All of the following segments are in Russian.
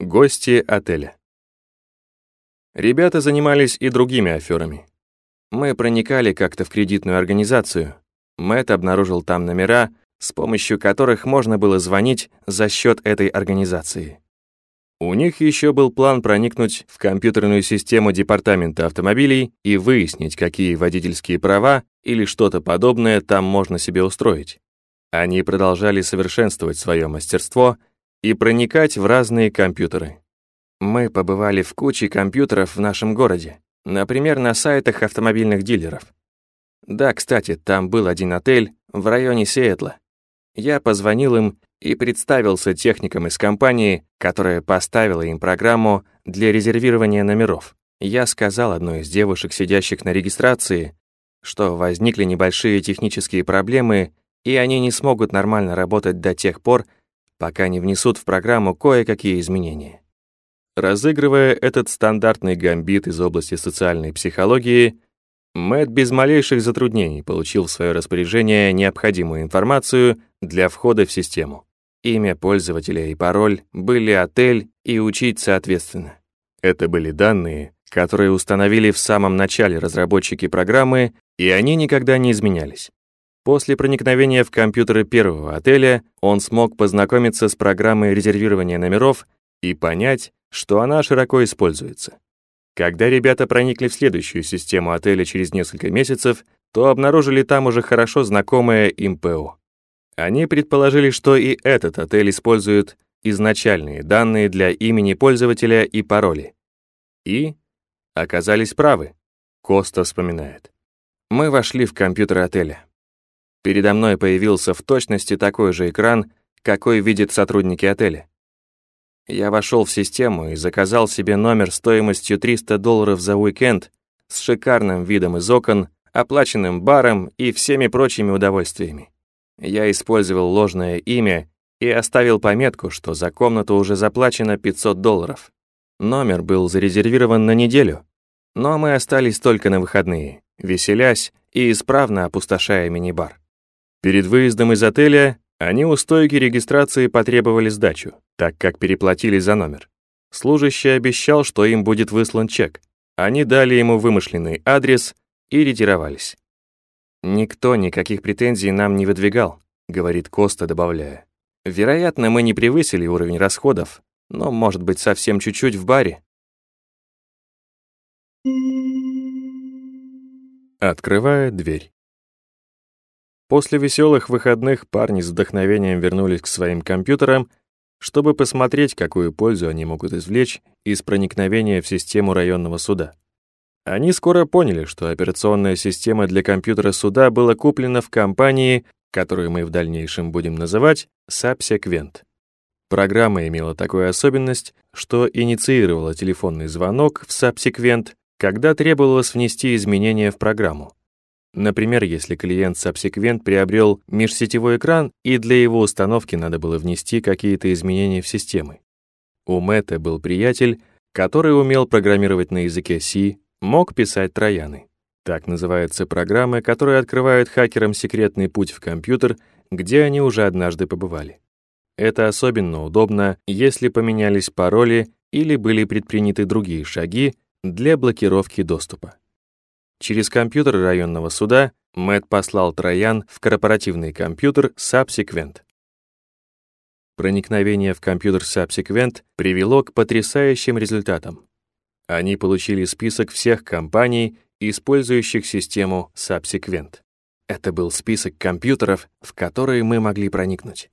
Гости отеля. Ребята занимались и другими аферами. Мы проникали как-то в кредитную организацию. Мэтт обнаружил там номера, с помощью которых можно было звонить за счет этой организации. У них еще был план проникнуть в компьютерную систему департамента автомобилей и выяснить, какие водительские права или что-то подобное там можно себе устроить. Они продолжали совершенствовать свое мастерство — и проникать в разные компьютеры. Мы побывали в куче компьютеров в нашем городе, например, на сайтах автомобильных дилеров. Да, кстати, там был один отель в районе Сиэтла. Я позвонил им и представился техникам из компании, которая поставила им программу для резервирования номеров. Я сказал одной из девушек, сидящих на регистрации, что возникли небольшие технические проблемы, и они не смогут нормально работать до тех пор, пока не внесут в программу кое-какие изменения. Разыгрывая этот стандартный гамбит из области социальной психологии, Мэтт без малейших затруднений получил в свое распоряжение необходимую информацию для входа в систему. Имя пользователя и пароль были отель и учить соответственно. Это были данные, которые установили в самом начале разработчики программы, и они никогда не изменялись. После проникновения в компьютеры первого отеля он смог познакомиться с программой резервирования номеров и понять, что она широко используется. Когда ребята проникли в следующую систему отеля через несколько месяцев, то обнаружили там уже хорошо знакомое им ПО. Они предположили, что и этот отель использует изначальные данные для имени пользователя и пароли. И оказались правы, Коста вспоминает. Мы вошли в компьютер отеля. Передо мной появился в точности такой же экран, какой видят сотрудники отеля. Я вошел в систему и заказал себе номер стоимостью 300 долларов за уикенд с шикарным видом из окон, оплаченным баром и всеми прочими удовольствиями. Я использовал ложное имя и оставил пометку, что за комнату уже заплачено 500 долларов. Номер был зарезервирован на неделю, но мы остались только на выходные, веселясь и исправно опустошая мини-бар. Перед выездом из отеля они у стойки регистрации потребовали сдачу, так как переплатили за номер. Служащий обещал, что им будет выслан чек. Они дали ему вымышленный адрес и ретировались. «Никто никаких претензий нам не выдвигал», — говорит Коста, добавляя. «Вероятно, мы не превысили уровень расходов, но, может быть, совсем чуть-чуть в баре». Открывая дверь. После веселых выходных парни с вдохновением вернулись к своим компьютерам, чтобы посмотреть, какую пользу они могут извлечь из проникновения в систему районного суда. Они скоро поняли, что операционная система для компьютера суда была куплена в компании, которую мы в дальнейшем будем называть Subsequent. Программа имела такую особенность, что инициировала телефонный звонок в Subsequent, когда требовалось внести изменения в программу. Например, если клиент Subsequent приобрел межсетевой экран, и для его установки надо было внести какие-то изменения в системы. У Мэтта был приятель, который умел программировать на языке C, мог писать трояны. Так называются программы, которые открывают хакерам секретный путь в компьютер, где они уже однажды побывали. Это особенно удобно, если поменялись пароли или были предприняты другие шаги для блокировки доступа. Через компьютер районного суда Мэтт послал Троян в корпоративный компьютер Subsequent. Проникновение в компьютер Subsequent привело к потрясающим результатам. Они получили список всех компаний, использующих систему Subsequent. Это был список компьютеров, в которые мы могли проникнуть.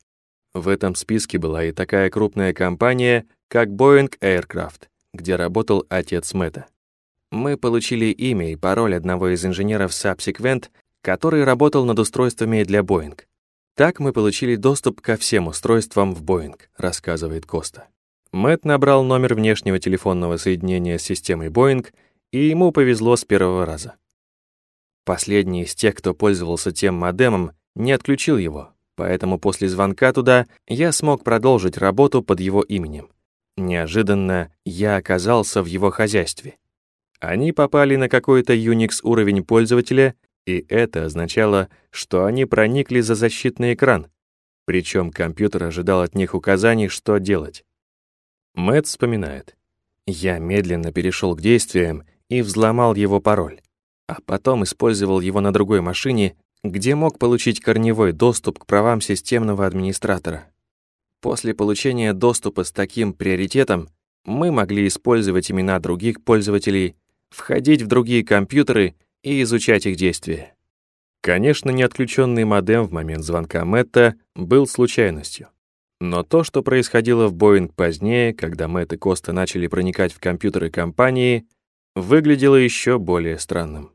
В этом списке была и такая крупная компания, как Boeing Aircraft, где работал отец Мэтта. Мы получили имя и пароль одного из инженеров Subsequent, который работал над устройствами для Boeing. Так мы получили доступ ко всем устройствам в Boeing, рассказывает Коста. Мэтт набрал номер внешнего телефонного соединения с системой Boeing, и ему повезло с первого раза. Последний из тех, кто пользовался тем модемом, не отключил его, поэтому после звонка туда я смог продолжить работу под его именем. Неожиданно я оказался в его хозяйстве. Они попали на какой-то Unix уровень пользователя, и это означало, что они проникли за защитный экран, Причем компьютер ожидал от них указаний, что делать. Мэтт вспоминает. Я медленно перешел к действиям и взломал его пароль, а потом использовал его на другой машине, где мог получить корневой доступ к правам системного администратора. После получения доступа с таким приоритетом мы могли использовать имена других пользователей, входить в другие компьютеры и изучать их действия. Конечно, неотключенный модем в момент звонка Мэтта был случайностью. Но то, что происходило в Боинг позднее, когда Мэтт и Коста начали проникать в компьютеры компании, выглядело еще более странным.